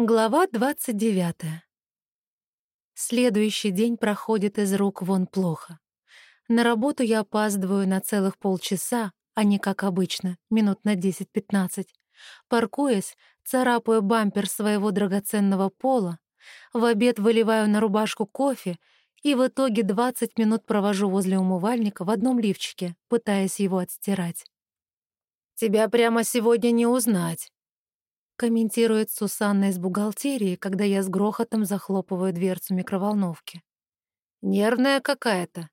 Глава 29. Следующий день проходит из рук вон плохо. На работу я опаздываю на целых полчаса, а не как обычно, минут на 10-15. Паркуясь, царапаю бампер своего драгоценного пола, в обед выливаю на рубашку кофе и в итоге 20 минут провожу возле умывальника в одном лифчике, пытаясь его отстирать. «Тебя прямо сегодня не узнать», комментирует Сусанна из бухгалтерии, когда я с грохотом захлопываю дверцу микроволновки. «Нервная какая-то».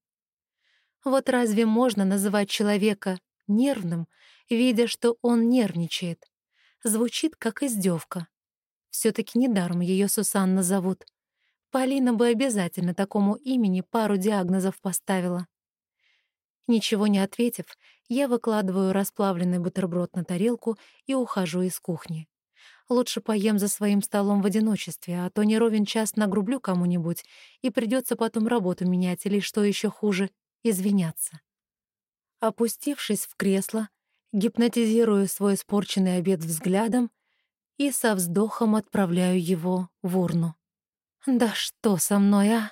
Вот разве можно называть человека нервным, видя, что он нервничает? Звучит как издевка. все таки недаром ее Сусанна зовут. Полина бы обязательно такому имени пару диагнозов поставила. Ничего не ответив, я выкладываю расплавленный бутерброд на тарелку и ухожу из кухни. Лучше поем за своим столом в одиночестве, а то не ровен час нагрублю кому-нибудь, и придется потом работу менять или, что еще хуже, извиняться. Опустившись в кресло, гипнотизирую свой испорченный обед взглядом и со вздохом отправляю его в урну. Да что со мной, а?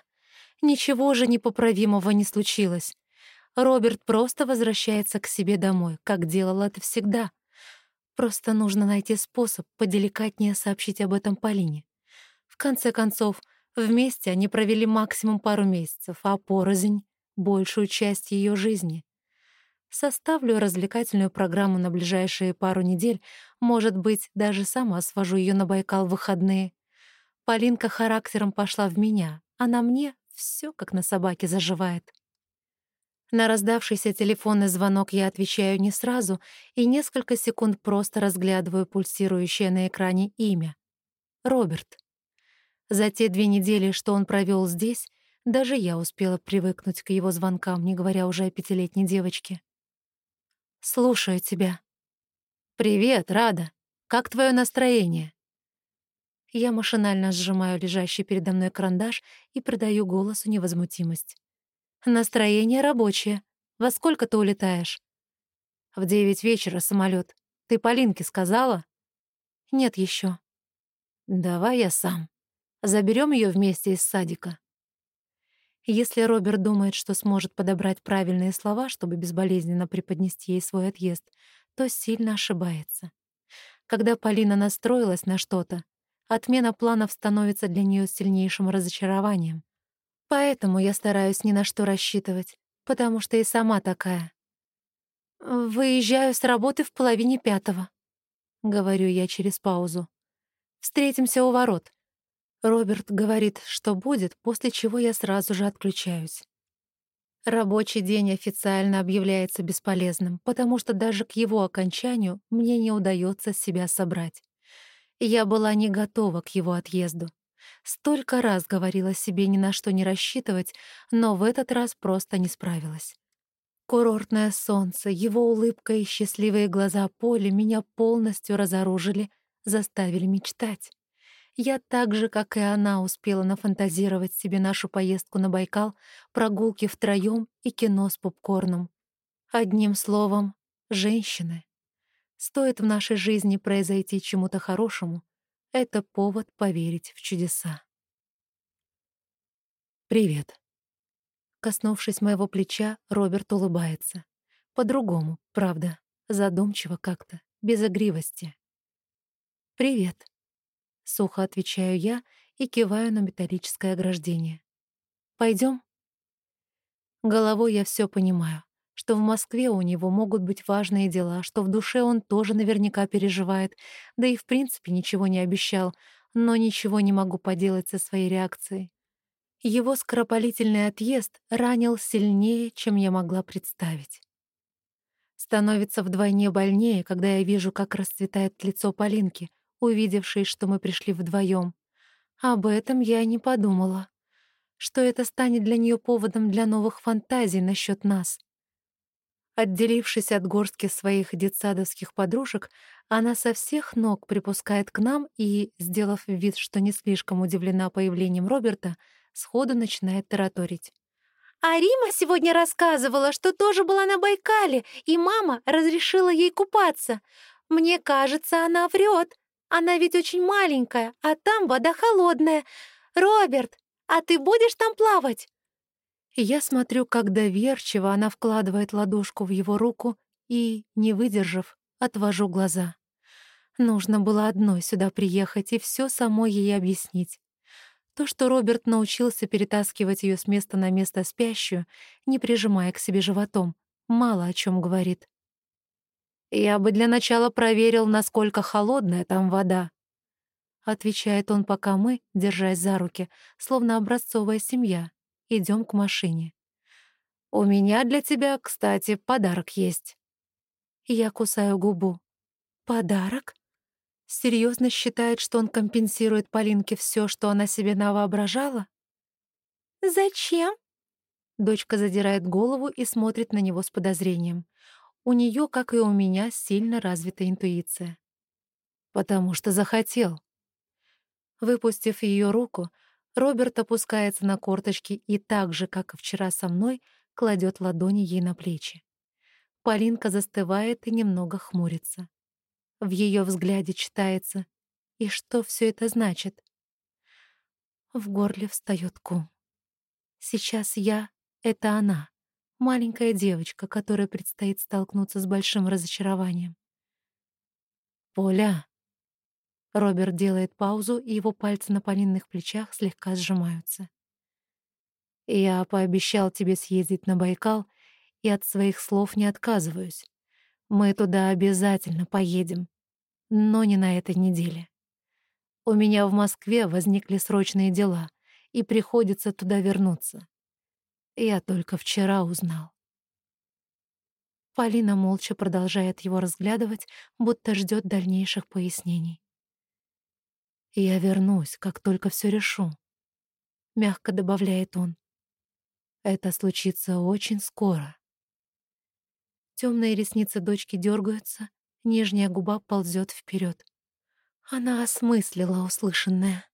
Ничего же непоправимого не случилось. Роберт просто возвращается к себе домой, как делал это всегда — Просто нужно найти способ поделикатнее сообщить об этом Полине. В конце концов, вместе они провели максимум пару месяцев, а порознь — большую часть ее жизни. Составлю развлекательную программу на ближайшие пару недель, может быть, даже сама свожу ее на Байкал в выходные. Полинка характером пошла в меня, а на мне все как на собаке заживает. На раздавшийся телефонный звонок я отвечаю не сразу и несколько секунд просто разглядываю пульсирующее на экране имя. Роберт. За те две недели, что он провел здесь, даже я успела привыкнуть к его звонкам, не говоря уже о пятилетней девочке. «Слушаю тебя». «Привет, Рада. Как твое настроение?» Я машинально сжимаю лежащий передо мной карандаш и придаю голосу невозмутимость. Настроение рабочее. Во сколько ты улетаешь? В девять вечера самолет. Ты Полинке сказала? Нет еще. Давай я сам. Заберем ее вместе из садика. Если Роберт думает, что сможет подобрать правильные слова, чтобы безболезненно преподнести ей свой отъезд, то сильно ошибается. Когда Полина настроилась на что-то, отмена планов становится для нее сильнейшим разочарованием. Поэтому я стараюсь ни на что рассчитывать, потому что и сама такая. «Выезжаю с работы в половине пятого», — говорю я через паузу. «Встретимся у ворот». Роберт говорит, что будет, после чего я сразу же отключаюсь. Рабочий день официально объявляется бесполезным, потому что даже к его окончанию мне не удается себя собрать. Я была не готова к его отъезду. Столько раз говорила себе ни на что не рассчитывать, но в этот раз просто не справилась. Курортное солнце, его улыбка и счастливые глаза Поли меня полностью разоружили, заставили мечтать. Я так же, как и она, успела нафантазировать себе нашу поездку на Байкал, прогулки втроём и кино с попкорном. Одним словом, женщины. Стоит в нашей жизни произойти чему-то хорошему, это повод поверить в чудеса. «Привет». Коснувшись моего плеча, Роберт улыбается. По-другому, правда, задумчиво как-то, без игривости. «Привет», — сухо отвечаю я и киваю на металлическое ограждение. Пойдем? Головой я все понимаю что в Москве у него могут быть важные дела, что в душе он тоже наверняка переживает, да и в принципе ничего не обещал, но ничего не могу поделать со своей реакцией. Его скоропалительный отъезд ранил сильнее, чем я могла представить. Становится вдвойне больнее, когда я вижу, как расцветает лицо Полинки, увидевшей, что мы пришли вдвоем. Об этом я не подумала. Что это станет для нее поводом для новых фантазий насчет нас — Отделившись от горстки своих детсадовских подружек, она со всех ног припускает к нам и, сделав вид, что не слишком удивлена появлением Роберта, сходу начинает тараторить. «А Рима сегодня рассказывала, что тоже была на Байкале, и мама разрешила ей купаться. Мне кажется, она врет. Она ведь очень маленькая, а там вода холодная. Роберт, а ты будешь там плавать?» Я смотрю, как доверчиво она вкладывает ладошку в его руку и, не выдержав, отвожу глаза. Нужно было одной сюда приехать и все самой ей объяснить. То, что Роберт научился перетаскивать ее с места на место спящую, не прижимая к себе животом, мало о чем говорит. «Я бы для начала проверил, насколько холодная там вода», — отвечает он, пока мы, держась за руки, словно образцовая семья, идем к машине. «У меня для тебя, кстати, подарок есть». Я кусаю губу. «Подарок?» Серьезно считает, что он компенсирует Полинке все, что она себе навоображала? «Зачем?» Дочка задирает голову и смотрит на него с подозрением. У нее, как и у меня, сильно развита интуиция. «Потому что захотел». Выпустив ее руку, Роберт опускается на корточки и так же, как и вчера со мной, кладет ладони ей на плечи. Полинка застывает и немного хмурится. В ее взгляде читается «И что все это значит?» В горле встает кум. Сейчас я — это она маленькая девочка, которой предстоит столкнуться с большим разочарованием. «Поля!» Роберт делает паузу, и его пальцы на Полинных плечах слегка сжимаются. «Я пообещал тебе съездить на Байкал, и от своих слов не отказываюсь. Мы туда обязательно поедем, но не на этой неделе. У меня в Москве возникли срочные дела, и приходится туда вернуться. Я только вчера узнал. Полина молча продолжает его разглядывать, будто ждет дальнейших пояснений. «Я вернусь, как только все решу», — мягко добавляет он. «Это случится очень скоро». Темные ресницы дочки дергаются, нижняя губа ползет вперед. Она осмыслила услышанное.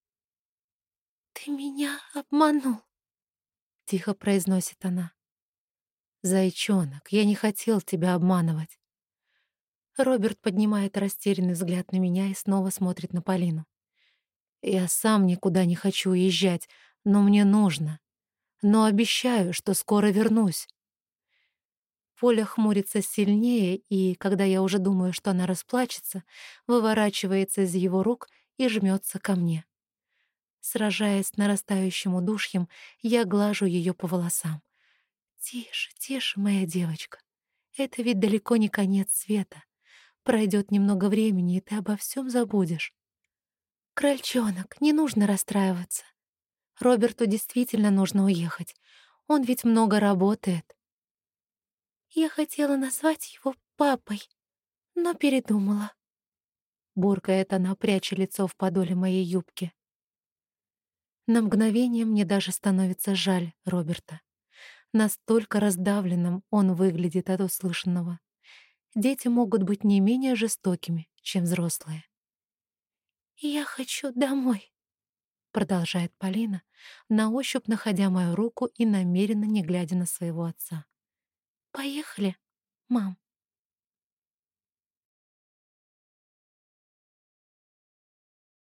«Ты меня обманул», тихо произносит она. «Зайчонок, я не хотел тебя обманывать». Роберт поднимает растерянный взгляд на меня и снова смотрит на Полину. «Я сам никуда не хочу уезжать, но мне нужно. Но обещаю, что скоро вернусь». Поля хмурится сильнее, и, когда я уже думаю, что она расплачется, выворачивается из его рук и жмется ко мне. Сражаясь с нарастающим удушьем, я глажу ее по волосам. «Тише, тише, моя девочка. Это ведь далеко не конец света. Пройдет немного времени, и ты обо всем забудешь. Крольчонок, не нужно расстраиваться. Роберту действительно нужно уехать. Он ведь много работает. Я хотела назвать его папой, но передумала. Буркает она, пряча лицо в подоле моей юбки. На мгновение мне даже становится жаль Роберта. Настолько раздавленным он выглядит от услышанного. Дети могут быть не менее жестокими, чем взрослые. «Я хочу домой», — продолжает Полина, на ощупь находя мою руку и намеренно не глядя на своего отца. «Поехали, мам».